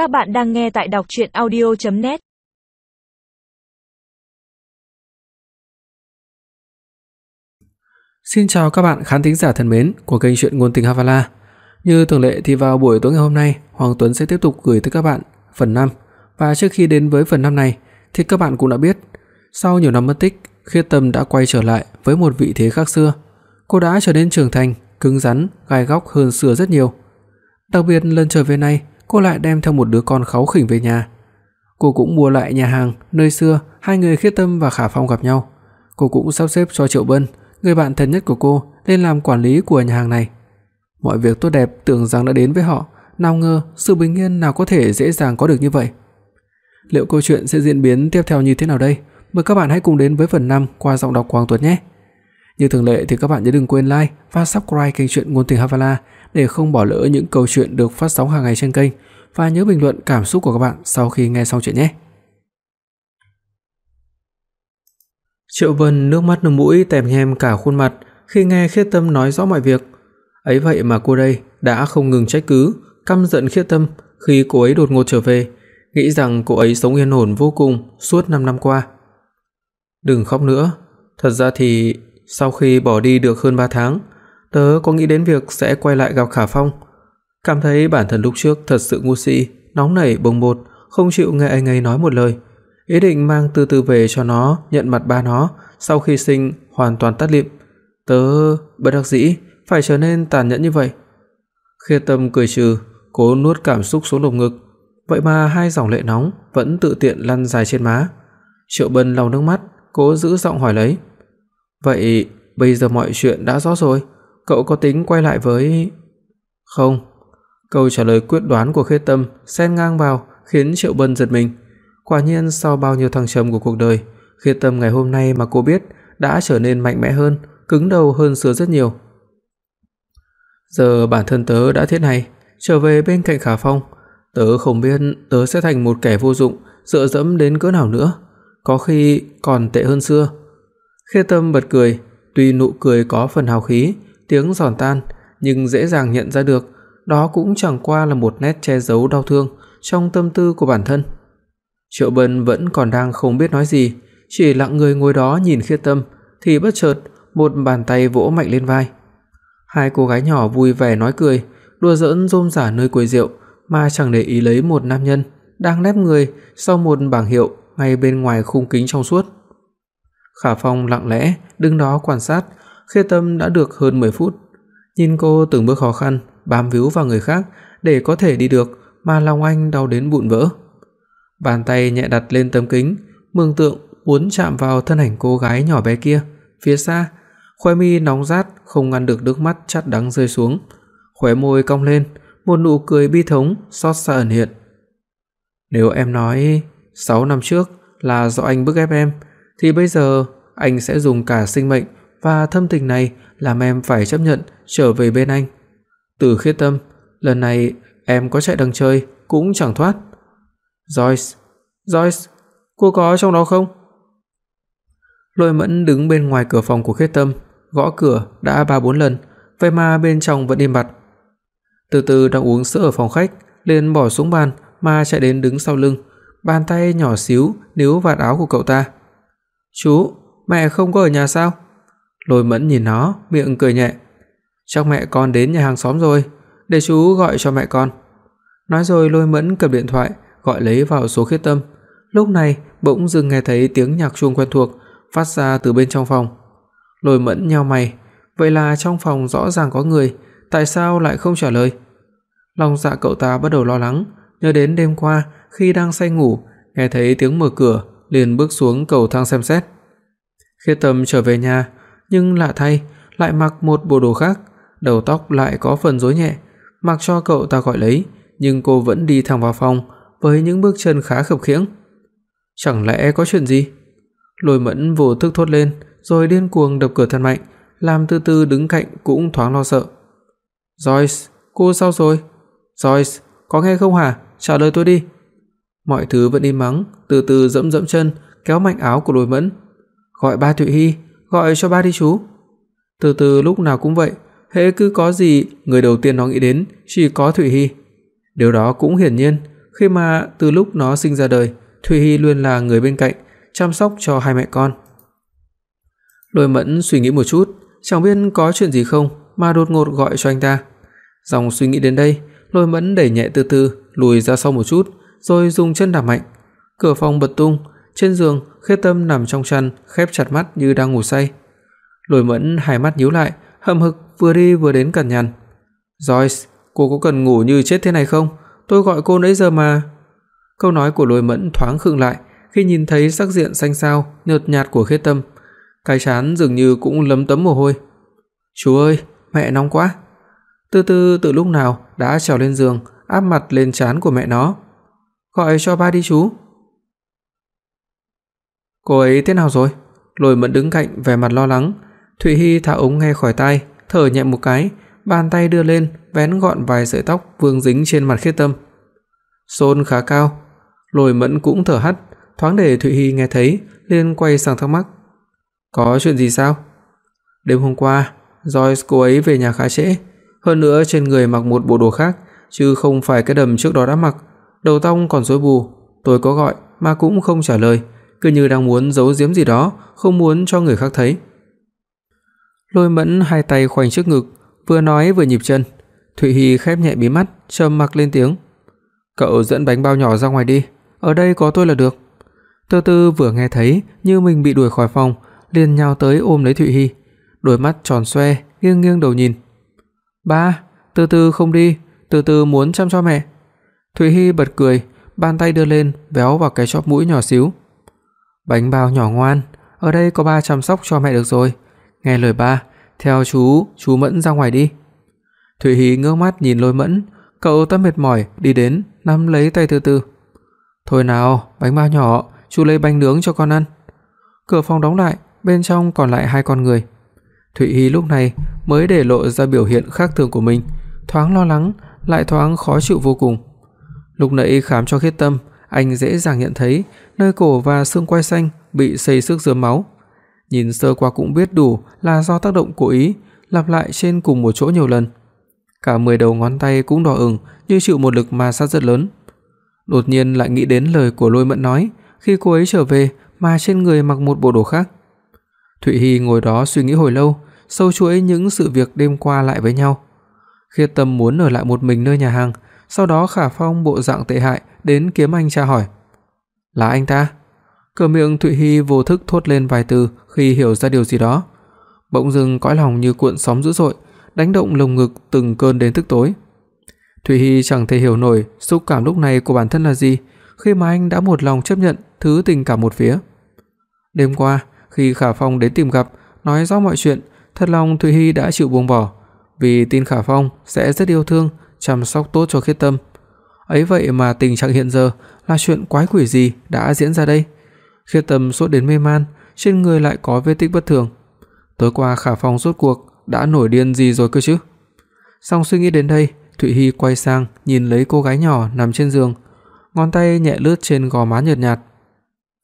Các bạn đang nghe tại đọc audio net Xin chào các bạn khán thính giả thân mến của kênh truyện ngôn tình Havala. Như thường lệ thì vào buổi tối ngày hôm nay, Hoàng Tuấn sẽ tiếp tục gửi tới các bạn phần 5. Và trước khi đến với phần 5 này thì các bạn cũng đã biết, sau nhiều năm mất tích, Khiết Tâm đã quay trở lại với một vị thế khác xưa. Cô đã trở nên trưởng thành, cứng rắn, gai góc hơn xưa rất nhiều. Đặc biệt lần trở về này, cô lại đem theo một đứa con kháu khỉnh về nhà. Cô cũng mua lại nhà hàng nơi xưa hai người Khiết Tâm và Khả Phong gặp nhau. Cô cũng sắp xếp cho Triệu Bân, người bạn thân nhất của cô, lên làm quản lý của nhà hàng này. Mọi việc tốt đẹp tưởng rằng đã đến với họ, nào ngờ sự bình yên nào có thể dễ dàng có được như vậy. Liệu câu chuyện sẽ diễn biến tiếp theo như thế nào đây? Mời các bạn hãy cùng đến với phần 5 qua giọng đọc Quang Tuấn nhé. Như thường lệ thì các bạn nhớ đừng quên like và subscribe kênh truyện ngôn tình Havala để không bỏ lỡ những câu chuyện được phát sóng hàng ngày trên kênh và nhớ bình luận cảm xúc của các bạn sau khi nghe xong chuyện nhé. Triệu Vân nước mắt nước mũi tèm nhem cả khuôn mặt khi nghe Khiết Tâm nói rõ mọi việc. Ấy vậy mà cô đây đã không ngừng trách cứ, căm giận Khiết Tâm khi cô ấy đột ngột trở về, nghĩ rằng cô ấy sống yên ổn vô cùng suốt 5 năm qua. Đừng khóc nữa, thật ra thì sau khi bỏ đi được hơn 3 tháng, tớ có nghĩ đến việc sẽ quay lại gặp Khả Phong, cảm thấy bản thân lúc trước thật sự ngu si, nóng nảy bồng bột, không chịu nghe anh ấy nói một lời, ý định mang từ từ về cho nó nhận mặt ba nó, sau khi sinh hoàn toàn tắt lịm. Tớ bất đắc dĩ phải trở nên tàn nhẫn như vậy. Khiết Tâm cười trừ, cố nuốt cảm xúc xuống lồng ngực, vậy mà hai dòng lệ nóng vẫn tự tiện lăn dài trên má. Triệu Bân lau nước mắt, cố giữ giọng hỏi lấy. "Vậy bây giờ mọi chuyện đã rõ rồi, cậu có tính quay lại với Không." Câu trả lời quyết đoán của Khê Tâm xen ngang vào, khiến Triệu Bân giật mình. Quả nhiên sau bao nhiêu thăng trầm của cuộc đời, Khê Tâm ngày hôm nay mà cô biết đã trở nên mạnh mẽ hơn, cứng đầu hơn xưa rất nhiều. Giờ bản thân tớ đã thiết này, trở về bên cạnh Khả Phong, tớ không biết tớ sẽ thành một kẻ vô dụng, dựa dẫm đến cỡ nào nữa, có khi còn tệ hơn xưa. Khê Tâm bật cười, tuy nụ cười có phần hào khí, tiếng giòn tan, nhưng dễ dàng nhận ra được, đó cũng chẳng qua là một nét che giấu đau thương trong tâm tư của bản thân. Triệu Bân vẫn còn đang không biết nói gì, chỉ lặng người ngồi đó nhìn Khiết Tâm, thì bất chợt một bàn tay vỗ mạnh lên vai. Hai cô gái nhỏ vui vẻ nói cười, đùa giỡn rôm rả nơi quầy rượu mà chẳng để ý lấy một nam nhân đang nép người sau một bảng hiệu ngay bên ngoài khung kính trong suốt. Khả Phong lặng lẽ đứng đó quan sát, Khê Tâm đã được hơn 10 phút. Nhìn cô từng bước khó khăn bám víu vào người khác để có thể đi được mà lòng anh đau đến vụn vỡ. Bàn tay nhẹ đặt lên tấm kính, mường tượng muốn chạm vào thân ảnh cô gái nhỏ bé kia, phía xa, khóe mi nóng rát không ngăn được nước mắt chát đắng rơi xuống, khóe môi cong lên, một nụ cười bi thống xót xa ẩn hiện. Nếu em nói 6 năm trước là do anh bức ép em, thì bây giờ anh sẽ dùng cả sinh mệnh và thâm tình này làm em phải chấp nhận trở về bên anh. Từ Khiết Tâm, lần này em có chạy đằng chơi cũng chẳng thoát. Joyce, Joyce, cô có trong đó không? Lôi Mẫn đứng bên ngoài cửa phòng của Khiết Tâm, gõ cửa đã 3 4 lần, vậy mà bên trong vẫn im bặt. Từ từ đang uống sữa ở phòng khách, liền bỏ xuống bàn mà chạy đến đứng sau lưng, bàn tay nhỏ xíu níu vạt áo của cậu ta. "Chú, mẹ không có ở nhà sao?" Lôi Mẫn nhìn nó, miệng cười nhẹ. "Chắc mẹ con đến nhà hàng xóm rồi, để chú gọi cho mẹ con." Nói rồi Lôi Mẫn cầm điện thoại gọi lấy vào số Khiết Tâm. Lúc này, bỗng dưng nghe thấy tiếng nhạc chuông quen thuộc phát ra từ bên trong phòng. Lôi Mẫn nhíu mày, vậy là trong phòng rõ ràng có người, tại sao lại không trả lời? Lòng dạ cậu ta bắt đầu lo lắng, nhớ đến đêm qua khi đang say ngủ, nghe thấy tiếng mở cửa, liền bước xuống cầu thang xem xét. Khiết Tâm trở về nhà, nhưng lạ thay, lại mặc một bộ đồ khác, đầu tóc lại có phần rối nhẹ, mặc cho cậu ta gọi lấy, nhưng cô vẫn đi thẳng vào phòng với những bước chân khá khập khiễng. Chẳng lẽ có chuyện gì? Lôi Mẫn vô thức thốt lên, rồi điên cuồng đập cửa thật mạnh, làm Tư Tư đứng cạnh cũng thoáng lo sợ. "Joyce, cô sao rồi? Joyce, có nghe không hả? Trả lời tôi đi." Mọi thứ vẫn im mắng, từ từ dẫm dẫm chân, kéo mạnh áo của Lôi Mẫn. "Gọi ba Thụy Hi, gọi cho ba đi chú." Từ từ lúc nào cũng vậy, hễ cứ có gì, người đầu tiên nó nghĩ đến chỉ có Thụy Hi. Điều đó cũng hiển nhiên, khi mà từ lúc nó sinh ra đời, thụy Hi luôn là người bên cạnh chăm sóc cho hai mẹ con. Lôi Mẫn suy nghĩ một chút, chẳng biết có chuyện gì không mà đột ngột gọi cho anh ta. Dòng suy nghĩ đến đây, Lôi Mẫn đẩy nhẹ từ từ lùi ra sau một chút, rồi dùng chân đạp mạnh. Cửa phòng bật tung, trên giường, Khê Tâm nằm trong chăn, khép chặt mắt như đang ngủ say. Lôi Mẫn hai mắt nhíu lại, hậm hực vừa đi vừa đến cằn nhằn. "Joyce, cô có cần ngủ như chết thế này không? Tôi gọi cô nãy giờ mà." Câu nói của Lôi Mẫn thoáng khựng lại khi nhìn thấy sắc diện xanh xao, nhợt nhạt của Khê Tâm, cái trán dường như cũng lấm tấm mồ hôi. "Chú ơi, mẹ nóng quá." Từ từ từ lúc nào đã trèo lên giường, áp mặt lên trán của mẹ nó. "Gọi cho ba đi chú." "Cô ấy thế nào rồi?" Lôi Mẫn đứng cạnh vẻ mặt lo lắng. Thụy Hi thả ống nghe khỏi tai, thở nhẹ một cái, bàn tay đưa lên, vén gọn vài sợi tóc vương dính trên mặt Khiết Tâm. Sôn khá cao. Lôi Mẫn cũng thở hắt, thoáng để Thụy Hi nghe thấy, liền quay sang thắc mắc. "Có chuyện gì sao?" "Đêm hôm qua, Joyce cô ấy về nhà khá trễ, hơn nữa trên người mặc một bộ đồ khác chứ không phải cái đầm trước đó đã mặc, đầu tóc còn rối bù, tôi có gọi mà cũng không trả lời, cứ như đang muốn giấu giếm gì đó, không muốn cho người khác thấy." Lôi Mẫn hai tay khoanh trước ngực, vừa nói vừa nhịp chân. Thụy Hi khép nhẹ mí mắt, trầm mặc lên tiếng. "Cậu dẫn bánh bao nhỏ ra ngoài đi, ở đây có tôi là được." Tư Tư vừa nghe thấy như mình bị đuổi khỏi phòng, liền nhào tới ôm lấy Thụy Hi, đôi mắt tròn xoe, nghiêng nghiêng đầu nhìn. "Ba, Tư Tư không đi, Tư Tư muốn chăm cho mẹ." Thụy Hi bật cười, bàn tay đưa lên véo vào cái chóp mũi nhỏ xíu. "Bánh bao nhỏ ngoan, ở đây có ba chăm sóc cho mẹ được rồi." Nghe lời ba, theo chú, chú Mẫn ra ngoài đi. Thủy Hí ngước mắt nhìn Lôi Mẫn, cậu ta mệt mỏi đi đến, nắm lấy tay Từ Từ. "Thôi nào, bánh bao nhỏ, chú lấy bánh nướng cho con ăn." Cửa phòng đóng lại, bên trong còn lại hai con người. Thụy Hi lúc này mới để lộ ra biểu hiện khác thường của mình, thoáng lo lắng, lại thoáng khó chịu vô cùng. Lúc nãy khám cho Khiết Tâm, anh dễ dàng nhận thấy nơi cổ và xương quai xanh bị xây xước rớm máu. Nhìn sơ qua cũng biết đủ là do tác động cố ý, lặp lại trên cùng một chỗ nhiều lần. Cả 10 đầu ngón tay cũng đỏ ửng như chịu một lực ma sát rất lớn. Đột nhiên lại nghĩ đến lời của Lôi Mẫn nói, khi cô ấy trở về mà trên người mặc một bộ đồ khác. Thụy Hi ngồi đó suy nghĩ hồi lâu, sâu chuỗi những sự việc đêm qua lại với nhau. Khiết Tâm muốn ở lại một mình nơi nhà hàng, sau đó Khả Phong bộ dạng tệ hại đến kiếm anh tra hỏi. "Là anh ta?" Cửa miệng Thụy Hi vô thức thốt lên vài từ khi hiểu ra điều gì đó. Bỗng dưng cõi lòng như cuộn sóng dữ dội, đánh động lồng ngực từng cơn đến tức tối. Thụy Hi chẳng thể hiểu nổi xúc cảm lúc này của bản thân là gì, khi mà anh đã một lòng chấp nhận thứ tình cảm một phía. Đêm qua, khi Khả Phong đến tìm gặp, nói rõ mọi chuyện, thật lòng Thụy Hi đã chịu buông bỏ, vì tin Khả Phong sẽ rất yêu thương, chăm sóc tốt cho Khiết Tâm. Ấy vậy mà tình trạng hiện giờ là chuyện quái quỷ gì đã diễn ra đây? Khiết Tâm sốt đến mê man, trên người lại có vết tích bất thường. Tối qua Khả Phong rốt cuộc đã nổi điên gì rồi cơ chứ? Xong suy nghĩ đến đây, Thụy Hi quay sang nhìn lấy cô gái nhỏ nằm trên giường, ngón tay nhẹ lướt trên gò má nhợt nhạt.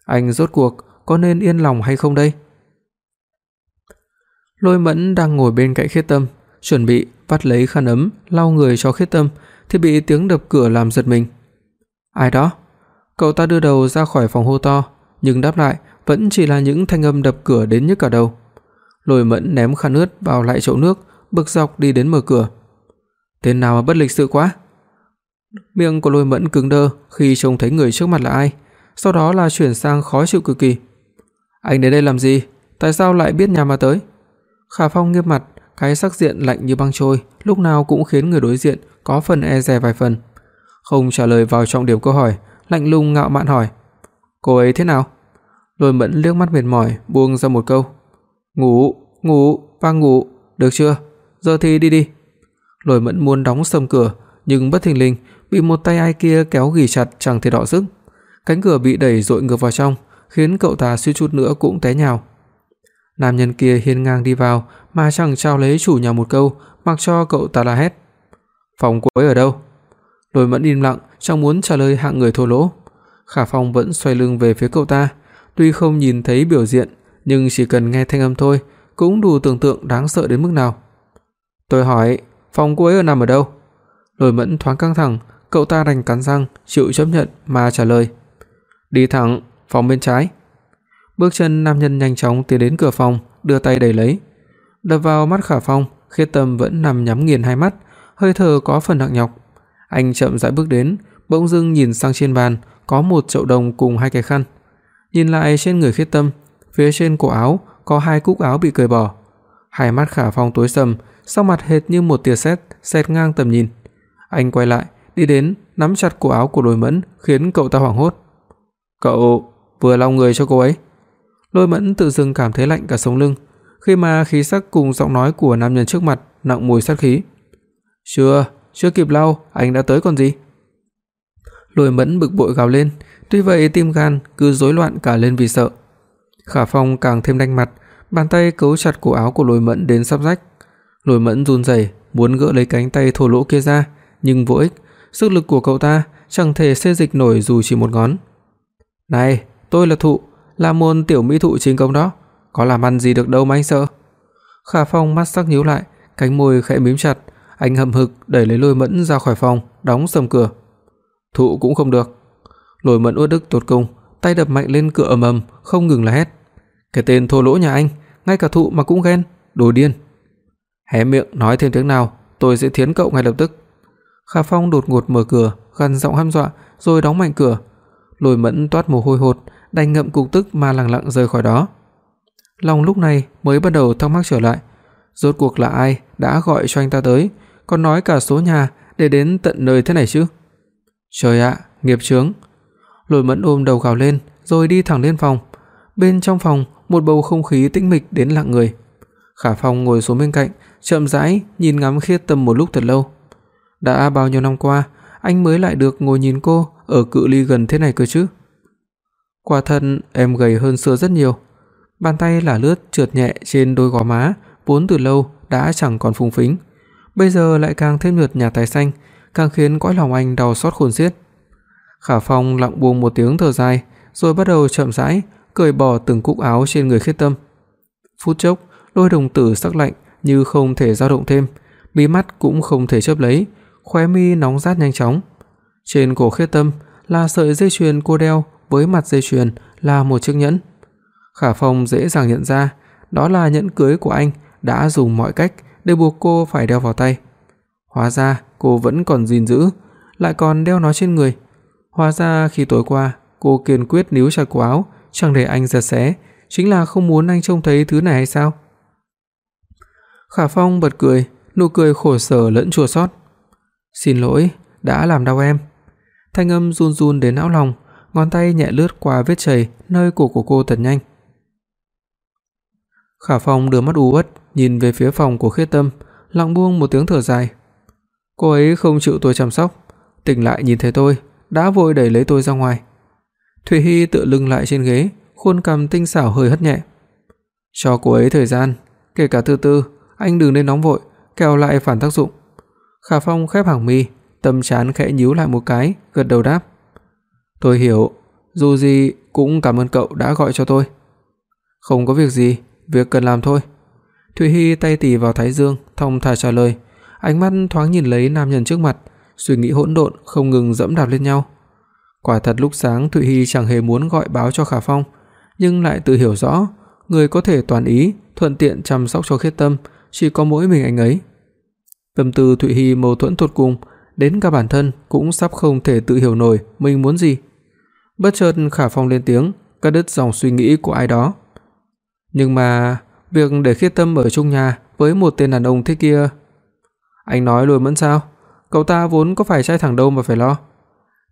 Anh rốt cuộc có nên yên lòng hay không đây? Lôi Mẫn đang ngồi bên cạnh Khiết Tâm, chuẩn bị vắt lấy khăn ấm lau người cho Khiết Tâm thì bị tiếng đập cửa làm giật mình. Ai đó? Cậu ta đưa đầu ra khỏi phòng hô to, nhưng đáp lại vẫn chỉ là những thanh âm đập cửa đến nhức cả đầu. Lôi Mẫn ném khăn ướt vào lại chậu nước, bực dọc đi đến mở cửa. Tên nào mà bất lịch sự quá. Miệng của Lôi Mẫn cứng đơ khi trông thấy người trước mặt là ai, sau đó là chuyển sang khó chịu cực kỳ. Anh đến đây làm gì? Tại sao lại biết nhà mà tới? Khả Phong nghiêm mặt, cái sắc diện lạnh như băng trôi, lúc nào cũng khiến người đối diện có phần e dè vài phần. Không trả lời vào trọng điểm câu hỏi, lạnh lùng ngạo mạn hỏi: "Cô ấy thế nào?" Lôi Mẫn liếc mắt mệt mỏi, buông ra một câu: "Ngủ, ngủ, pa ngủ, được chưa? Giờ thì đi đi." Lôi Mẫn muốn đóng sầm cửa, nhưng bất thình lình bị một tay ai kia kéo ghì chặt chẳng thể đọ sức. Cánh cửa bị đẩy dội ngược vào trong, khiến cậu ta suýt chút nữa cũng té nhào. Nam nhân kia hiên ngang đi vào mà chẳng chào lấy chủ nhà một câu, mặc cho cậu ta la hét. "Phòng cô ấy ở đâu?" Lôi Mẫn im lặng, chẳng muốn trả lời hạng người thô lỗ. Khả Phong vẫn xoay lưng về phía cậu ta, tuy không nhìn thấy biểu diện, nhưng chỉ cần nghe thanh âm thôi cũng đủ tưởng tượng đáng sợ đến mức nào. Tôi hỏi, phòng cô ấy ở nằm ở đâu? Lôi Mẫn thoáng căng thẳng, cậu ta đành cắn răng chịu chấp nhận mà trả lời. Đi thẳng phòng bên trái. Bước chân nam nhân nhanh chóng tiến đến cửa phòng, đưa tay đẩy lấy. Đập vào mắt Khả Phong, Khiết Tâm vẫn nằm nhắm nghiền hai mắt, hơi thở có phần nặng nhọc. Anh chậm rãi bước đến, bỗng dưng nhìn sang trên bàn, có một chậu đồng cùng hai cái khăn. Nhìn lại trên người Khiết Tâm, phía trên cổ áo có hai cúc áo bị cởi bỏ. Hai mắt Khả Phong tối sầm, sắc mặt hệt như một tia sét xẹt ngang tầm nhìn. Anh quay lại, đi đến, nắm chặt cổ áo của Lôi Mẫn, khiến cậu ta hoảng hốt. "Cậu vừa lau người cho cô ấy?" Lôi Mẫn tự dưng cảm thấy lạnh cả sống lưng, khi mà khí sắc cùng giọng nói của nam nhân trước mặt nặng mùi sát khí. "Chưa, chưa kịp lau, anh đã tới còn gì?" Lôi Mẫn bực bội gào lên, tuy vậy tim gan cứ rối loạn cả lên vì sợ. Khả Phong càng thêm đanh mặt, bàn tay cấu chặt cổ áo của Lôi Mẫn đến sắp rách. Lôi Mẫn run rẩy, muốn gỡ lấy cánh tay thô lỗ kia ra, nhưng vô ích, sức lực của cậu ta chẳng thể xê dịch nổi dù chỉ một ngón. "Này, tôi là Thụ, là môn tiểu mỹ thụ chính công đó, có làm ăn gì được đâu mà anh sợ." Khả Phong mắt sắc nhíu lại, cánh môi khẽ mím chặt, anh hậm hực đẩy lấy Lôi Mẫn ra khỏi phòng, đóng sầm cửa. Thụ cũng không được. Lôi Mẫn uất đức tột cùng, tay đập mạnh lên cửa ầm ầm, không ngừng la hét. Cái tên thô lỗ nhà anh, ngay cả Thụ mà cũng ghen, đồ điên. Hé miệng nói thêm tiếng nào, tôi sẽ thiến cậu ngay lập tức. Khả Phong đột ngột mở cửa, gằn giọng hăm dọa rồi đóng mạnh cửa. Lôi Mẫn toát mồ hôi hột, đành ngậm cục tức mà lặng lặng rời khỏi đó. Lòng lúc này mới bắt đầu thắc mắc trở lại, rốt cuộc là ai đã gọi cho anh ta tới, còn nói cả số nhà để đến tận nơi thế này chứ? Trời ạ, nghiệp chướng. Lôi Mẫn ôm đầu gào lên, rồi đi thẳng lên phòng. Bên trong phòng, một bầu không khí tĩnh mịch đến lặng người. Khả Phong ngồi xuống bên cạnh, chậm rãi nhìn ngắm Khiết Tâm một lúc thật lâu. Đã bao nhiêu năm qua, anh mới lại được ngồi nhìn cô ở cự ly gần thế này cơ chứ. Quả thật em gầy hơn xưa rất nhiều. Bàn tay là lướt trượt nhẹ trên đôi gò má, vốn từ lâu đã chẳng còn phùng phính, bây giờ lại càng thêm nhợt nhạt tái xanh, càng khiến cõi lòng anh đau xót khôn xiết. Khả Phong lặng buông một tiếng thở dài, rồi bắt đầu chậm rãi cởi bỏ từng cúc áo trên người Khiết Tâm. Phút chốc, đôi đồng tử sắc lạnh như không thể dao động thêm, mí mắt cũng không thể chớp lấy, khóe mi nóng rát nhanh chóng. Trên cổ Khiết Tâm là sợi dây chuyền cô đeo, với mặt dây chuyền là một chiếc nhẫn. Khả Phong dễ dàng nhận ra, đó là nhẫn cưới của anh đã dùng mọi cách để buộc cô phải đeo vào tay. Hóa ra cô vẫn còn gìn giữ, lại còn đeo nó trên người. Hóa ra khi tối qua cô kiên quyết níu chặt cổ áo, chẳng để anh giật xé, chính là không muốn anh trông thấy thứ này hay sao? Khả Phong bật cười, nụ cười khổ sở lẫn chua xót. "Xin lỗi, đã làm đau em." Thanh âm run run đến não lòng, ngón tay nhẹ lướt qua vết chảy nơi cổ của cô thật nhanh. Khả Phong đưa mắt u uất nhìn về phía phòng của Khiết Tâm, lặng buông một tiếng thở dài. Cô ấy không chịu tôi chăm sóc, tỉnh lại nhìn thấy tôi, đã vội đẩy lấy tôi ra ngoài. Thủy Hi tựa lưng lại trên ghế, khuôn cằm tinh xảo hơi hất nhẹ. Cho cô ấy thời gian, kể cả từ từ, anh đừng nên nóng vội, kẻo lại phản tác dụng. Khả Phong khép hàng mi, tâm trán khẽ nhíu lại một cái, gật đầu đáp. Tôi hiểu, dù gì cũng cảm ơn cậu đã gọi cho tôi. Không có việc gì, việc cần làm thôi. Thụy Hi tay tỉ vào thái dương, thong thả trả lời, ánh mắt thoáng nhìn lấy nam nhân trước mặt, suy nghĩ hỗn độn không ngừng dẫm đạp lên nhau. Quả thật lúc sáng Thụy Hi chẳng hề muốn gọi báo cho Khả Phong, nhưng lại tự hiểu rõ, người có thể toàn ý, thuận tiện chăm sóc cho Khiết Tâm chỉ có mỗi mình anh ấy. Tâm tư Thụy Hi mâu thuẫn tột cùng, đến cả bản thân cũng sắp không thể tự hiểu nổi mình muốn gì. Bất chợt Khả Phong lên tiếng, cắt đứt dòng suy nghĩ của ai đó. Nhưng mà việc để Khiết Tâm ở chung nhà với một tên đàn ông thế kia, anh nói lùi mẫn sao? Cậu ta vốn có phải trai thẳng đâu mà phải lo.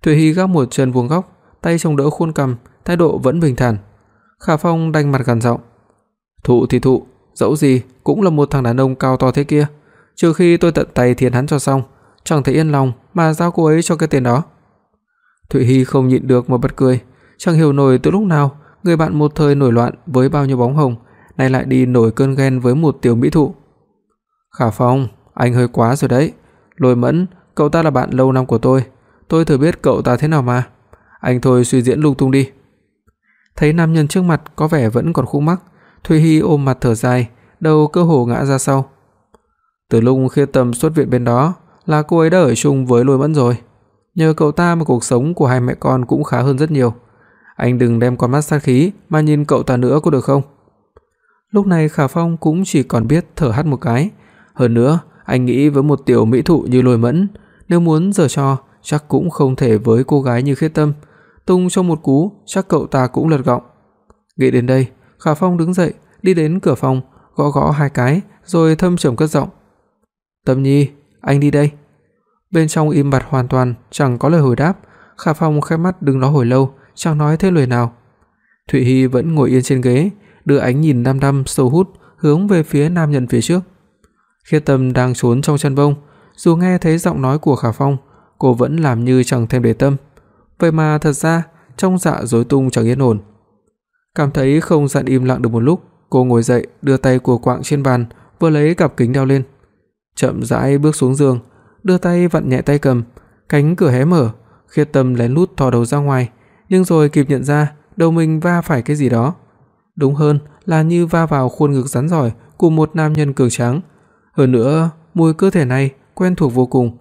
Thủy Hi gác một chân vuông góc, tay chống đỡ khuôn cằm, thái độ vẫn bình thản. Khả Phong đanh mặt gằn giọng, "Thụ thì thụ, dẫu gì cũng là một thằng đàn ông cao to thế kia, trừ khi tôi tận tay thiến hắn cho xong, chẳng thể yên lòng mà giao cô ấy cho cái tên đó." Thụy Hi không nhịn được mà bật cười, chẳng hiểu nổi từ lúc nào người bạn một thời nổi loạn với bao nhiêu bóng hồng, nay lại đi nổi cơn ghen với một tiểu mỹ thụ. "Khả Phong, anh hơi quá rồi đấy. Lôi Mẫn, cậu ta là bạn lâu năm của tôi, tôi thừa biết cậu ta thế nào mà. Anh thôi suy diễn lung tung đi." Thấy nam nhân trước mặt có vẻ vẫn còn khúc mắc, Thụy Hi ôm mặt thở dài, đầu cơ hồ ngã ra sau. Từ lúc Khê Tâm xuất viện bên đó, là cô ấy đã ở chung với Lôi Mẫn rồi. Nhờ cậu ta mà cuộc sống của hai mẹ con cũng khá hơn rất nhiều. Anh đừng đem con mắt sát khí mà nhìn cậu ta nữa có được không?" Lúc này Khả Phong cũng chỉ còn biết thở hắt một cái, hơn nữa, anh nghĩ với một tiểu mỹ thụ như Lôi Mẫn, nếu muốn giở trò chắc cũng không thể với cô gái như Khiết Tâm, tung cho một cú, chắc cậu ta cũng lật gọng. Nghĩ đến đây, Khả Phong đứng dậy, đi đến cửa phòng, gõ gõ hai cái rồi thâm trầm cất giọng. "Tâm Nhi, anh đi đây." Bên trong im bặt hoàn toàn, chẳng có lời hồi đáp, Khả Phong khép mắt đứng đó hồi lâu, chẳng nói thêm lời nào. Thụy Hi vẫn ngồi yên trên ghế, đưa ánh nhìn đăm đăm sâu hút hướng về phía nam nhân phía trước. Khiết Tâm đang trốn trong chân bông, dù nghe thấy giọng nói của Khả Phong, cô vẫn làm như chẳng thèm để tâm. Vậy mà thật ra, trong dạ rối tung chẳng yên ổn. Cảm thấy không gian im lặng được một lúc, cô ngồi dậy, đưa tay của quạng trên bàn, vừa lấy cặp kính đeo lên. Chậm rãi bước xuống giường, đưa tay vặn nhẹ tay cầm, cánh cửa hé mở, Khiết Tâm lén lút thò đầu ra ngoài, nhưng rồi kịp nhận ra đầu mình va phải cái gì đó. Đúng hơn là như va vào khuôn ngực rắn giỏi của một nam nhân cường tráng. Hơn nữa, mùi cơ thể này quen thuộc vô cùng.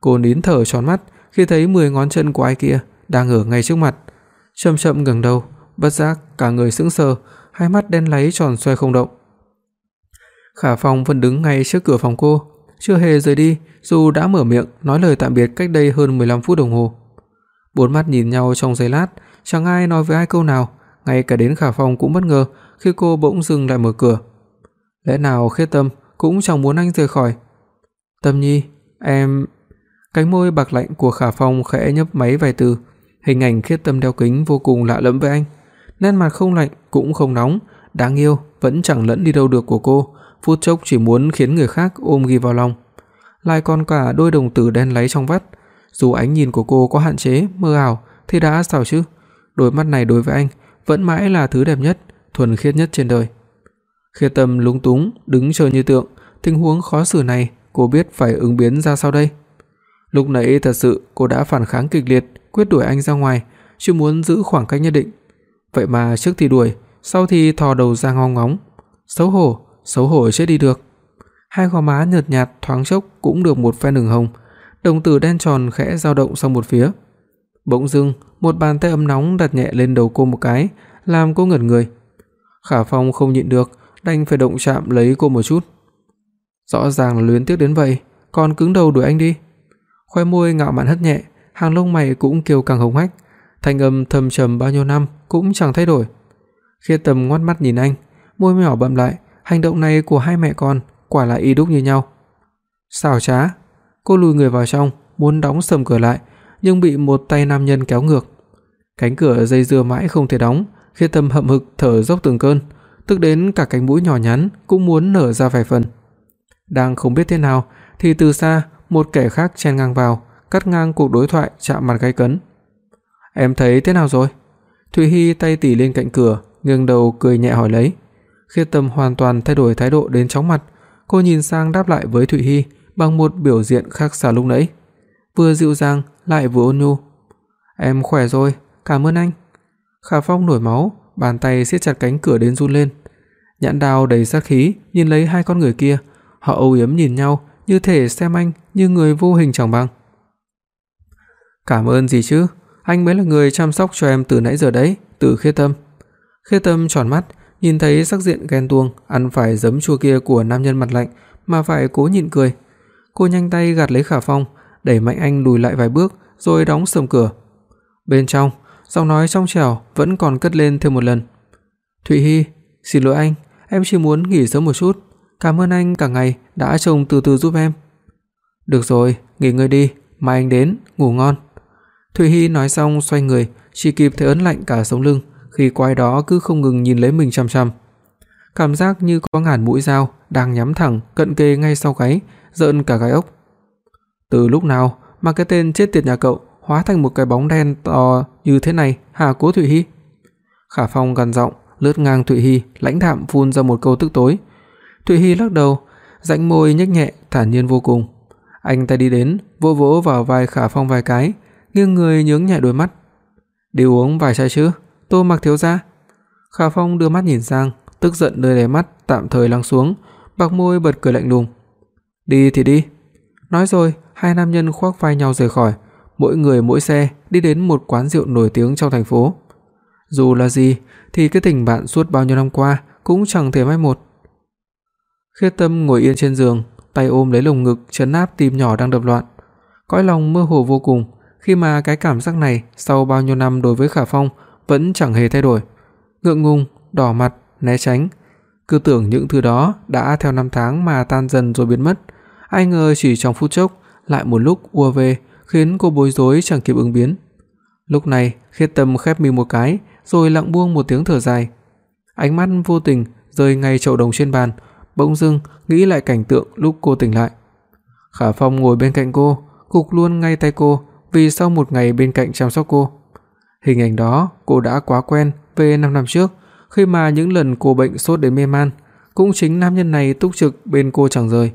Cô nín thở tròn mắt khi thấy 10 ngón chân của ai kia đang ở ngay trước mặt. Chậm chậm ngẩng đầu, bất giác cả người sững sờ, hai mắt đen láy tròn xoe không động. Khả Phong vẫn đứng ngay trước cửa phòng cô, chưa hề rời đi, dù đã mở miệng nói lời tạm biệt cách đây hơn 15 phút đồng hồ. Bốn mắt nhìn nhau trong giây lát, chẳng ai nói với ai câu nào, ngay cả đến Khả Phong cũng bất ngờ khi cô bỗng dừng lại mở cửa. Lẽ nào Khiết Tâm cũng chẳng muốn anh rời khỏi. "Tâm Nhi, em..." Cánh môi bạc lạnh của Khả Phong khẽ nhấp máy vài từ, hình ảnh Khiết Tâm đeo kính vô cùng lạ lẫm với anh. Nét mặt không lạnh cũng không nóng, đáng yêu vẫn chẳng lẫn đi đâu được của cô, phút chốc chỉ muốn khiến người khác ôm ghi vào lòng. Lại còn cả đôi đồng tử đen láy trong vắt, dù ánh nhìn của cô có hạn chế, mơ ảo thì đã sao chứ? Đôi mắt này đối với anh vẫn mãi là thứ đẹp nhất, thuần khiết nhất trên đời. Khi Tâm lúng túng đứng chờ như tượng, tình huống khó xử này cô biết phải ứng biến ra sao đây? Lúc nãy thật sự cô đã phản kháng kịch liệt, quyết đuổi anh ra ngoài, chỉ muốn giữ khoảng cách nhất định. Vậy mà trước thì đuổi, sau thì thò đầu ra ngong ngóng. Xấu hổ, xấu hổ chết đi được. Hai gò má nhợt nhạt thoáng chốc cũng được một phen ửng hồng, đồng tử đen tròn khẽ dao động sang một phía. Bỗng dưng, một bàn tay ấm nóng đặt nhẹ lên đầu cô một cái, làm cô ngẩn người. Khả Phong không nhịn được, đành phải động chạm lấy cô một chút. Rõ ràng là luyến tiếc đến vậy, còn cứng đầu đuổi anh đi. Khóe môi ngạo mạn hất nhẹ, hàng lông mày cũng kiều càng hồng hách, thanh âm thâm trầm bao nhiêu năm cũng chẳng thay đổi. khi Tâm ngoắt mắt nhìn anh, môi nhỏ bậm lại, hành động này của hai mẹ con quả là y đúc như nhau. Xảo trá, cô lùi người vào trong, muốn đóng sầm cửa lại, nhưng bị một tay nam nhân kéo ngược. Cánh cửa dây dưa mãi không thể đóng, khiến Tâm hậm hực thở dốc từng cơn, tức đến cả cánh mũi nhỏ nhắn cũng muốn nở ra vài phần. Đang không biết thế nào thì từ xa một kẻ khác chen ngang vào, cắt ngang cuộc đối thoại chạm mặt gay cấn. "Em thấy thế nào rồi?" Thủy Hi tay tỉ lên cạnh cửa, nghiêng đầu cười nhẹ hỏi lấy. Khiết Tâm hoàn toàn thay đổi thái độ đến chóng mặt, cô nhìn sang đáp lại với Thủy Hi bằng một biểu diện khác xa lúc nãy, vừa dịu dàng lại vừa ôn nhu. "Em khỏe rồi, cảm ơn anh." Khả Phong nổi máu, bàn tay siết chặt cánh cửa đến run lên. Nhãn Đào đầy sát khí nhìn lấy hai con người kia, họ âu yếm nhìn nhau, như thể xem anh như người vô hình chẳng bằng. "Cảm ơn gì chứ, anh mới là người chăm sóc cho em từ nãy giờ đấy." Từ Khê Tâm. Khê Tâm tròn mắt, nhìn thấy sắc diện ghen tuông ăn phải giấm chua kia của nam nhân mặt lạnh mà phải cố nhịn cười. Cô nhanh tay gạt lấy Khả Phong, đẩy mạnh anh lùi lại vài bước rồi đóng sầm cửa. Bên trong, giọng nói trong trẻo vẫn còn cất lên thêm một lần. "Thụy Hi, xin lỗi anh, em chỉ muốn nghỉ sớm một chút, cảm ơn anh cả ngày đã trông từ từ giúp em." "Được rồi, nghỉ ngơi đi, mai anh đến, ngủ ngon." Thụy Hi nói xong xoay người, chỉ kịp thấy ớn lạnh cả sống lưng khi quái đó cứ không ngừng nhìn lấy mình chằm chằm. Cảm giác như có ngàn mũi dao đang nhắm thẳng cận kề ngay sau gáy, rợn cả gai ốc. Từ lúc nào mà cái tên chết tiệt nhà cậu hóa thành một cái bóng đen to như thế này hả Cố Thụy Hi? Khả Phong gằn giọng, lướt ngang Thụy Hi, lãnh đạm phun ra một câu tức tối. Thụy Hi lắc đầu, rãnh môi nhếch nhẹ, thản nhiên vô cùng. Anh ta đi đến, vỗ vỗ vào vai Khả Phong vài cái, nghiêng người nhướng nhẹ đôi mắt. "Đi uống vài chai chứ?" Tô Mặc thiếu gia. Khả Phong đưa mắt nhìn sang, tức giận nơi đáy mắt tạm thời lắng xuống, bạc môi bật cười lạnh lùng. "Đi thì đi." Nói rồi, hai nam nhân khoác vai nhau rời khỏi, mỗi người mỗi xe đi đến một quán rượu nổi tiếng trong thành phố. Dù là gì thì cái tình bạn suốt bao nhiêu năm qua cũng chẳng thể mai một. Khiết Tâm ngồi yên trên giường, tay ôm lấy lồng ngực trấn áp tim nhỏ đang đập loạn. Cõi lòng mơ hồ vô cùng khi mà cái cảm giác này sau bao nhiêu năm đối với Khả Phong vẫn chẳng hề thay đổi. Ngượng ngùng, đỏ mặt, né tránh, cứ tưởng những thứ đó đã theo năm tháng mà tan dần rồi biến mất, ai ngờ chỉ trong phút chốc lại một lúc ùa về, khiến cô bối rối chẳng kịp ứng biến. Lúc này, Khiết Tâm khép mi một cái, rồi lặng buông một tiếng thở dài. Ánh mắt vô tình rơi ngay chậu đồng trên bàn, bỗng dưng nghĩ lại cảnh tượng lúc cô tỉnh lại. Khả Phong ngồi bên cạnh cô, cục luôn ngay tay cô, vì sau một ngày bên cạnh chăm sóc cô. Hình ảnh đó cô đã quá quen về 5 năm trước, khi mà những lần cô bệnh sốt đến mê man, cũng chính nam nhân này túc trực bên cô chẳng rời.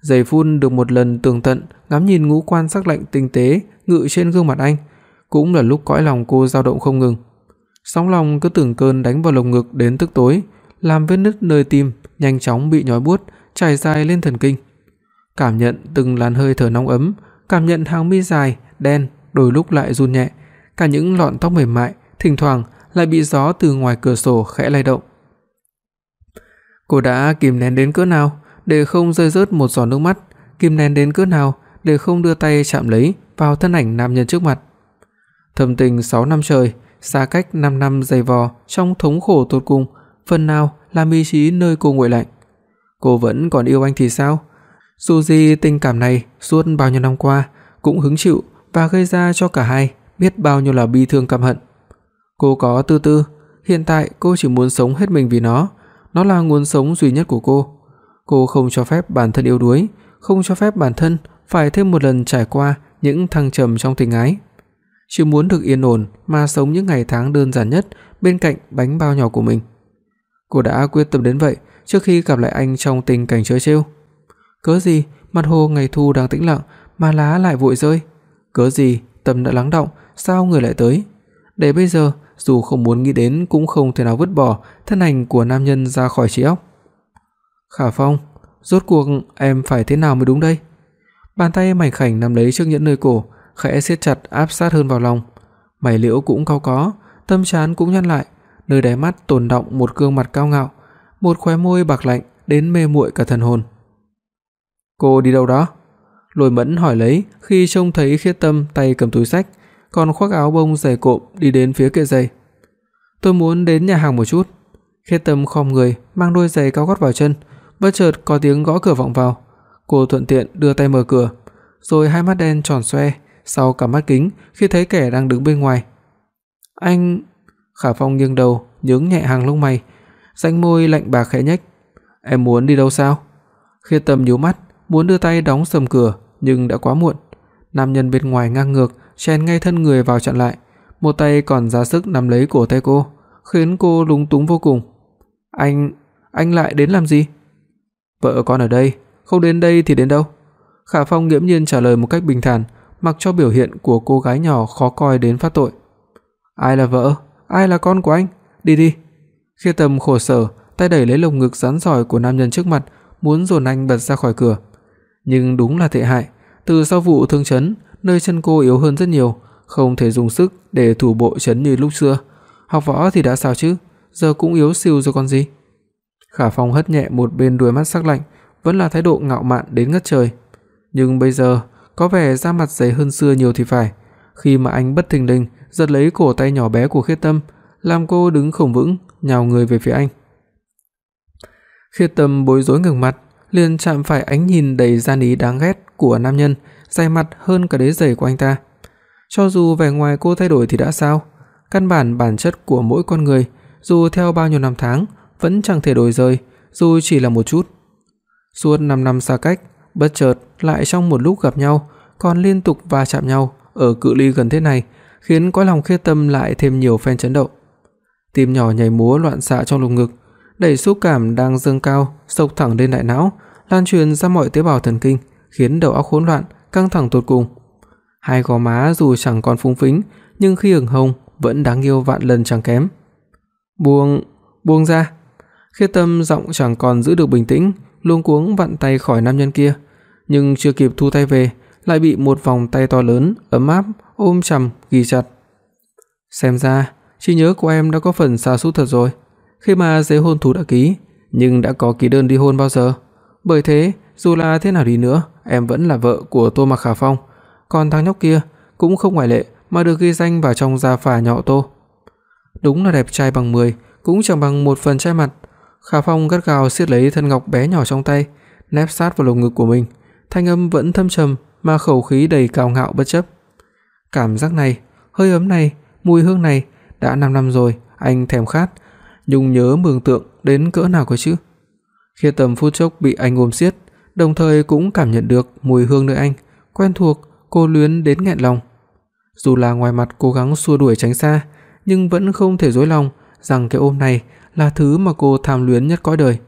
Giày phun được một lần tường tận ngắm nhìn ngũ quan sắc lạnh tinh tế ngự trên gương mặt anh, cũng là lúc cõi lòng cô dao động không ngừng. Sóng lòng cứ từng cơn đánh vào lồng ngực đến tức tối, làm vết nứt nơi tim nhanh chóng bị nhói buốt trải dài lên thần kinh. Cảm nhận từng làn hơi thở nóng ấm, cảm nhận hàng mi dài, đen, đôi lúc lại run nhẹ, cả những lọn tóc mềm mại thỉnh thoảng lại bị gió từ ngoài cửa sổ khẽ lay động. Cô đã kìm nén đến cỡ nào để không rơi rớt một giọt nước mắt, kìm nén đến cỡ nào để không đưa tay chạm lấy vào thân ảnh nam nhân trước mặt. Thầm tình 6 năm trời, xa cách 5 năm dày vò trong thống khổ tột cùng, phần nào làm ý chí nơi cô nguội lạnh. Cô vẫn còn yêu anh thì sao? Dù gì tình cảm này suốt bao nhiêu năm qua cũng hứng chịu và gây ra cho cả hai biết bao nhiêu là bi thương căm hận. Cô có tư tư, hiện tại cô chỉ muốn sống hết mình vì nó, nó là nguồn sống duy nhất của cô. Cô không cho phép bản thân yếu đuối, không cho phép bản thân phải thêm một lần trải qua những thăng trầm trong tình ái. Chỉ muốn được yên ổn mà sống những ngày tháng đơn giản nhất bên cạnh bánh bao nhỏ của mình. Cô đã quyết tâm đến vậy trước khi gặp lại anh trong tình cảnh trớ trêu. Cớ gì mặt hồ ngày thu đang tĩnh lặng mà lá lại vội rơi? Cớ gì tâm đã lắng động, sao người lại tới? Để bây giờ dù không muốn nghĩ đến cũng không thể nào vứt bỏ thân ảnh của nam nhân ra khỏi trí óc. Khả Phong, rốt cuộc em phải thế nào mới đúng đây? Bàn tay mảnh khảnh nắm lấy chiếc nhẫn nơi cổ, khẽ siết chặt áp sát hơn vào lòng. Mày liễu cũng cau có, tâm trán cũng nhăn lại, nơi đáy mắt tồn đọng một gương mặt cao ngạo, một khóe môi bạc lạnh đến mê muội cả thần hồn. "Cô đi đâu đó?" Lôi Mẫn hỏi lấy khi trông thấy Khiết Tâm tay cầm túi xách, còn khoác áo bông dày cộm đi đến phía kệ giày. "Tôi muốn đến nhà hàng một chút." Khê Tâm khom người, mang đôi giày cao gót vào chân, bất chợt có tiếng gõ cửa vọng vào. Cô thuận tiện đưa tay mở cửa, rồi hai mắt đen tròn xoe, sau cả mắt kính khi thấy kẻ đang đứng bên ngoài. "Anh..." Khả Phong nghiêng đầu, nhướng nhẹ hàng lông mày, rãnh môi lạnh bạc khẽ nhếch. "Em muốn đi đâu sao?" Khê Tâm nhíu mắt, muốn đưa tay đóng sầm cửa, nhưng đã quá muộn. Nam nhân bên ngoài ngang ngược chen ngay thân người vào chặn lại, một tay còn ra sức nắm lấy cổ tay cô, khiến cô lúng túng vô cùng. "Anh, anh lại đến làm gì?" "Vợ con ở đây, không đến đây thì đến đâu?" Khả Phong nghiêm nhiên trả lời một cách bình thản, mặc cho biểu hiện của cô gái nhỏ khó coi đến phát tội. "Ai là vợ? Ai là con của anh? Đi đi." Khi Tâm khổ sở, tay đẩy lấy lồng ngực rắn rỏi của nam nhân trước mặt, muốn dồn anh bật ra khỏi cửa. Nhưng đúng là tệ hại, từ sau vụ thương chấn, nơi chân cô yếu hơn rất nhiều, không thể dùng sức để thủ bộ chấn như lúc xưa. Học võ thì đã sao chứ, giờ cũng yếu xìu rồi còn gì. Khả Phong hất nhẹ một bên đuôi mắt sắc lạnh, vẫn là thái độ ngạo mạn đến ngất trời. Nhưng bây giờ, có vẻ da mặt dày hơn xưa nhiều thì phải, khi mà anh bất thình lình giật lấy cổ tay nhỏ bé của Khiết Tâm, làm cô đứng không vững, nhào người về phía anh. Khiết Tâm bối rối ngẩng mặt, liền chạm phải ánh nhìn đầy gian ý đáng ghét của nam nhân, dày mặt hơn cả đế giày của anh ta. Cho dù vẻ ngoài cô thay đổi thì đã sao, căn bản bản chất của mỗi con người, dù theo bao nhiêu năm tháng vẫn chẳng thể đổi rời, dù chỉ là một chút. Suốt 5 năm xa cách, bất chợt lại trong một lúc gặp nhau, còn liên tục va chạm nhau ở cự ly gần thế này, khiến cõi lòng khê Tâm lại thêm nhiều phen chấn động. Tim nhỏ nhảy múa loạn xạ trong lồng ngực, đẩy xúc cảm đang dâng cao xộc thẳng lên đại não, lan truyền ra mọi tế bào thần kinh, khiến đầu óc hỗn loạn, căng thẳng tột cùng. Hai gò má dù chẳng còn phúng phính, nhưng khi ửng hồng vẫn đáng yêu vạn lần chẳng kém. "Buông, buông ra." Khiết Tâm giọng chẳng còn giữ được bình tĩnh, luống cuống vặn tay khỏi nam nhân kia, nhưng chưa kịp thu tay về, lại bị một vòng tay to lớn ấm áp ôm chầm ghi chặt. Xem ra, trí nhớ của em đã có phần sa sút thật rồi. Khi mà giấy hôn thú đã ký, nhưng đã có ký đơn ly hôn bao giờ? Bởi thế, dù là thế nào đi nữa, em vẫn là vợ của Tô Mặc Khả Phong, còn thằng nhóc kia cũng không ngoại lệ mà được ghi danh vào trong gia phả nhỏ Tô. Đúng là đẹp trai bằng 10, cũng chẳng bằng một phần trai mặt. Khả Phong gắt gao siết lấy thân ngọc bé nhỏ trong tay, nép sát vào lồng ngực của mình, thanh âm vẫn thâm trầm mà khẩu khí đầy cao ngạo bất chấp. Cảm giác này, hơi ấm này, mùi hương này đã 5 năm rồi, anh thèm khát, nhung nhớ mường tượng đến cỡ nào cơ chứ. Khi tầm phút chốc bị anh ôm siết, đồng thời cũng cảm nhận được mùi hương nơi anh, quen thuộc, cô luyến đến nghẹn lòng. Dù là ngoài mặt cố gắng xua đuổi tránh xa, nhưng vẫn không thể dối lòng rằng cái ôm này là thứ mà cô tham luyến nhất cõi đời.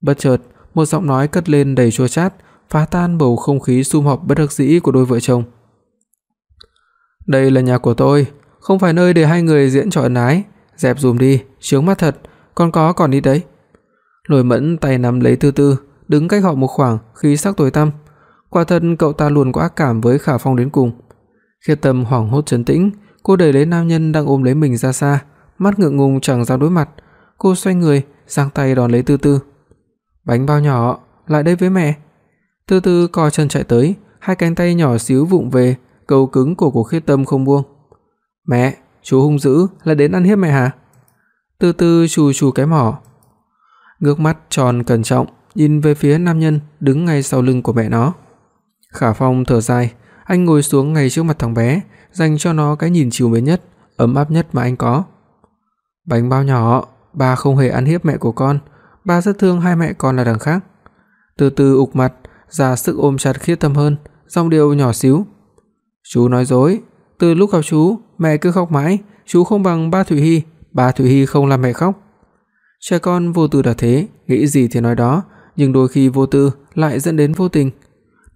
Bất chợt, một giọng nói cất lên đầy chua chát, phá tan bầu không khí sum họp bất đắc dĩ của đôi vợ chồng. "Đây là nhà của tôi, không phải nơi để hai người diễn trò ân ái, dẹp dùm đi, chướng mắt thật, còn có còn đi đấy." Lôi Mẫn tay nắm lấy Tư Tư, đứng cách họ một khoảng, khí sắc tối tăm. Quả thật cậu ta luôn có ác cảm với Khả Phong đến cùng. Khi tâm hoảng hốt trấn tĩnh, cô đẩy lấy nam nhân đang ôm lấy mình ra xa, mắt ngượng ngùng chẳng dám đối mặt. Cô xoay người, giang tay đón lấy Tư Tư. "Bánh bao nhỏ, lại đây với mẹ." Tư Tư co chân chạy tới, hai cánh tay nhỏ xíu vụng về, cầu cứng cổ của Khiết Tâm không buông. "Mẹ, chú hung dữ là đến ăn hiếp mẹ hả?" Tư Tư chù chù cái mỏ. Ngước mắt tròn cẩn trọng nhìn về phía nam nhân đứng ngay sau lưng của mẹ nó. Khả Phong thở dài, anh ngồi xuống ngay trước mặt thằng bé, dành cho nó cái nhìn chiều mến nhất, ấm áp nhất mà anh có. "Bánh bao nhỏ, ba không hề ăn hiếp mẹ của con, ba rất thương hai mẹ con là đằng khác." Từ từ ục mặt, ra sức ôm chặt Khiết Tâm hơn, giọng điệu nhỏ xíu. "Chú nói dối, từ lúc gặp chú, mẹ cứ khóc mãi, chú không bằng ba Thủy Hi, ba Thủy Hi không làm mẹ khóc." Trẻ con vô tư là thế, nghĩ gì thì nói đó, nhưng đôi khi vô tư lại dẫn đến vô tình.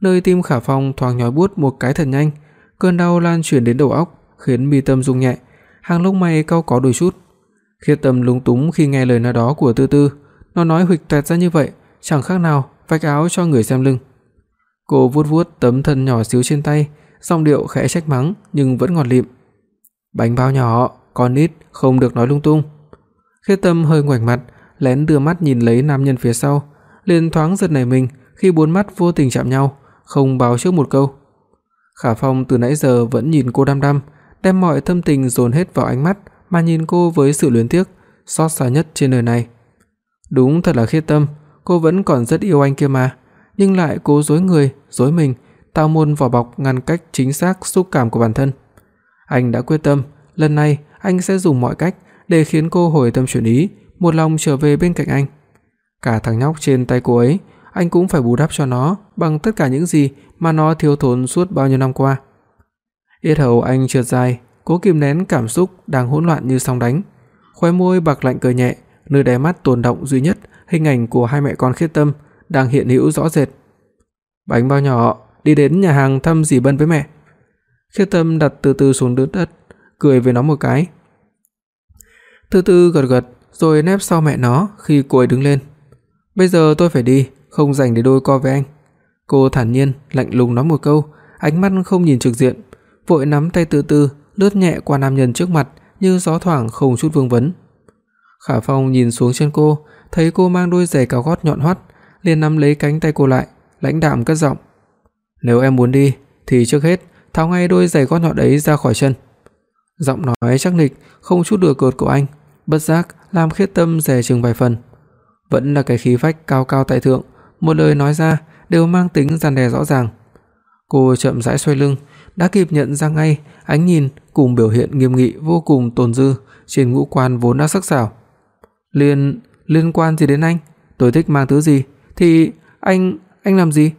Nơi tim Khả Phong thoáng nhói buốt một cái thật nhanh, cơn đau lan truyền đến đầu óc, khiến mi tâm rung nhẹ, hàng lông mày cau có đôi chút. Khiết Tâm lúng túng khi nghe lời nói đó của Tư Tư, nó nói huỵch toẹt ra như vậy, chẳng khác nào vạch áo cho người xem lưng. Cô vuốt vuốt tấm thân nhỏ xíu trên tay, giọng điệu khẽ trách mắng nhưng vẫn ngọt lịm. "Bánh bao nhỏ, con nít không được nói lung tung." Khê Tâm hơi ngoảnh mặt, lén đưa mắt nhìn lấy nam nhân phía sau, liền thoáng giật nảy mình khi bốn mắt vô tình chạm nhau, không báo trước một câu. Khả Phong từ nãy giờ vẫn nhìn cô đăm đăm, đem mọi tâm tình dồn hết vào ánh mắt mà nhìn cô với sự luyến tiếc, xót xa nhất trên đời này. Đúng thật là khiết tâm, cô vẫn còn rất yêu anh kia mà, nhưng lại cố dối người, dối mình, tạo môn vỏ bọc ngăn cách chính xác xúc cảm của bản thân. Anh đã quyết tâm, lần này anh sẽ dùng mọi cách để khiến cô hồi tâm chuyển ý, một lòng trở về bên cạnh anh. Cả thằng nhóc trên tay cô ấy, anh cũng phải bù đắp cho nó bằng tất cả những gì mà nó thiếu thốn suốt bao nhiêu năm qua. Yết hầu anh trượt dài, cố kìm nén cảm xúc đang hỗn loạn như sóng đánh. Khóe môi bạc lạnh cười nhẹ, nơi đáy mắt tồn động duy nhất hình ảnh của hai mẹ con khiết tâm đang hiện hữu rõ rệt. Bánh bao nhỏ, đi đến nhà hàng thăm dì Bân với mẹ. Khiết tâm đặt từ từ xuống đất, cười với nó một cái. Từ từ gật gật rồi nép sau mẹ nó khi cô ấy đứng lên. "Bây giờ tôi phải đi, không rảnh để đôi co với anh." Cô thản nhiên lạnh lùng nói một câu, ánh mắt không nhìn trực diện, vội nắm tay Từ Từ lướt nhẹ qua nam nhân trước mặt như gió thoảng không chút vương vấn. Khả Phong nhìn xuống chân cô, thấy cô mang đôi giày cao gót nhọn hoắt, liền nắm lấy cánh tay cô lại, lãnh đạm cất giọng: "Nếu em muốn đi thì trước hết tháo ngay đôi giày gót nhọn ấy ra khỏi chân." Giọng nói chắc nịch, không chút đùa cợt của anh, bất giác làm Khiết Tâm dè chừng vài phần. Vẫn là cái khí phách cao cao tại thượng, một lời nói ra đều mang tính răn đe rõ ràng. Cô chậm rãi xoay lưng, đã kịp nhận ra ngay ánh nhìn cùng biểu hiện nghiêm nghị vô cùng tồn dư trên ngũ quan vốn đã sắc sảo. "Liên liên quan gì đến anh? Tôi thích mang thứ gì thì anh anh làm gì?"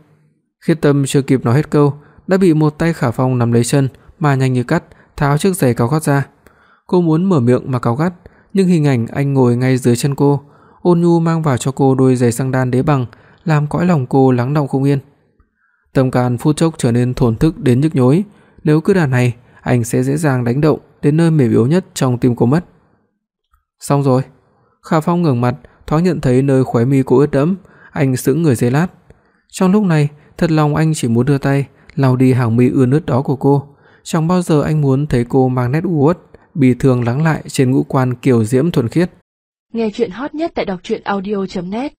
Khiết Tâm chưa kịp nói hết câu, đã bị một tay Khả Phong nắm lấy chân mà nhanh như cắt tháo chiếc giày cao gót ra. Cô muốn mở miệng mà cáu gắt, nhưng hình ảnh anh ngồi ngay dưới chân cô, ôn nhu mang vào cho cô đôi giày sang đan đế bằng, làm cõi lòng cô lắng đọng không yên. Tâm can phút chốc trở nên thổn thức đến nhức nhối, nếu cứ đà này, anh sẽ dễ dàng đánh động đến nơi mềm yếu nhất trong tim cô mất. Xong rồi. Khả Phong ngẩng mặt, thoáng nhận thấy nơi khóe mi cô ướt đẫm, anh sững người giây lát. Trong lúc này, thật lòng anh chỉ muốn đưa tay lau đi hàng mi ướt nước đó của cô, chẳng bao giờ anh muốn thấy cô mang nét u uất, bi thương lắng lại trên ngũ quan kiều diễm thuần khiết. Nghe truyện hot nhất tại doctruyenaudio.net